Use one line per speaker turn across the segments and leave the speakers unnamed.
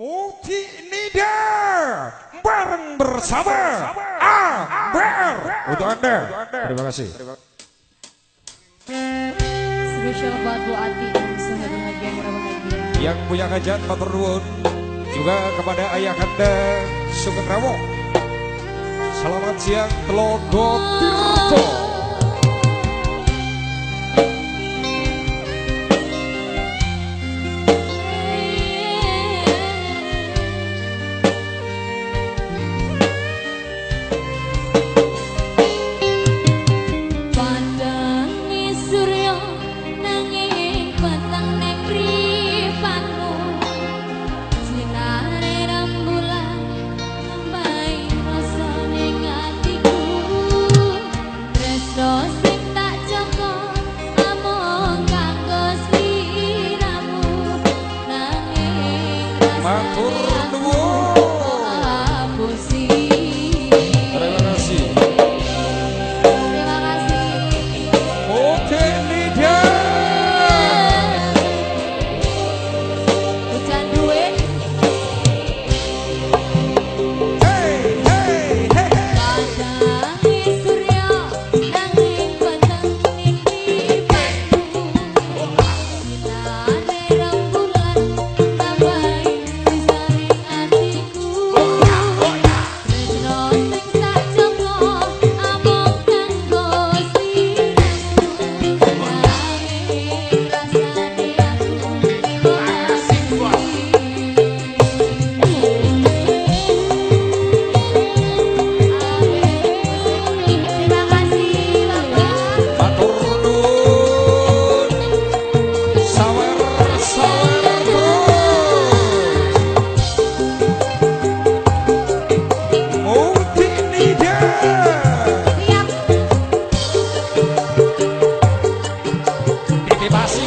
Muti Nida bareng bersama ABR untuk Anda. Terima kasih.
Spesial buat Bu Ati bahagia,
Yang punya hajat matur nuwun juga kepada ayah Anda Sugeng Rawo. Selamat siang Telogo Tirto.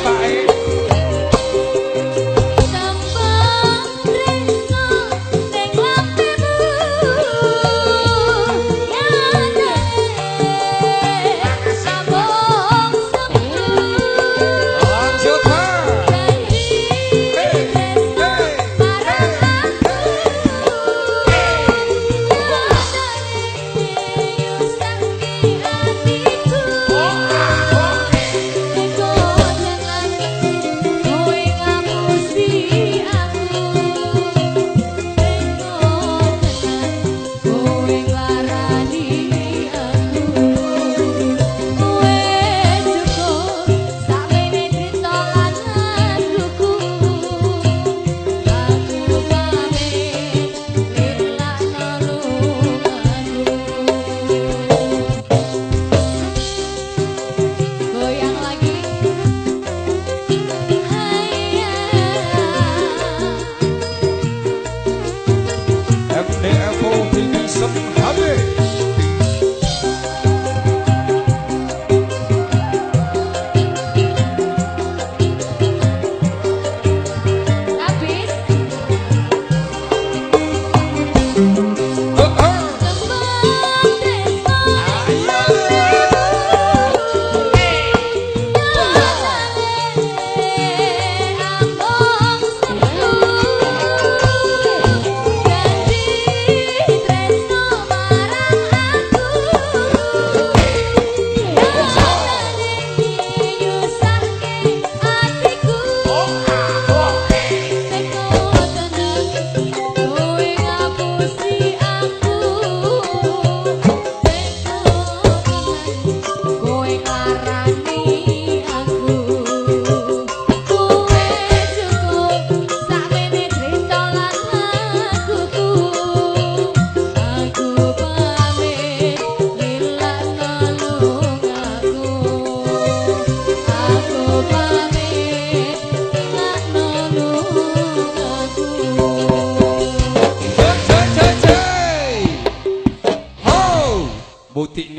fire.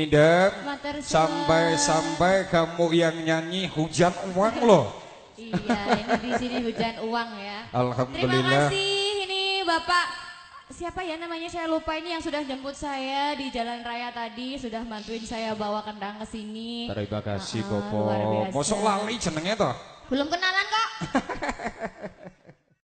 Suwun.
Sampai-sampai kamu yang nyanyi hujan uang loh.
Iya, ini di sini hujan uang ya. Terima
Alhamdulillah.
kasih ini Bapak siapa ya namanya saya lupa ini yang sudah jemput saya di jalan raya tadi sudah bantuin saya bawa kendang ke sini.
Terima kasih Popo.
luar biasa.
Mosok lali jenenge toh?
Belum kenalan.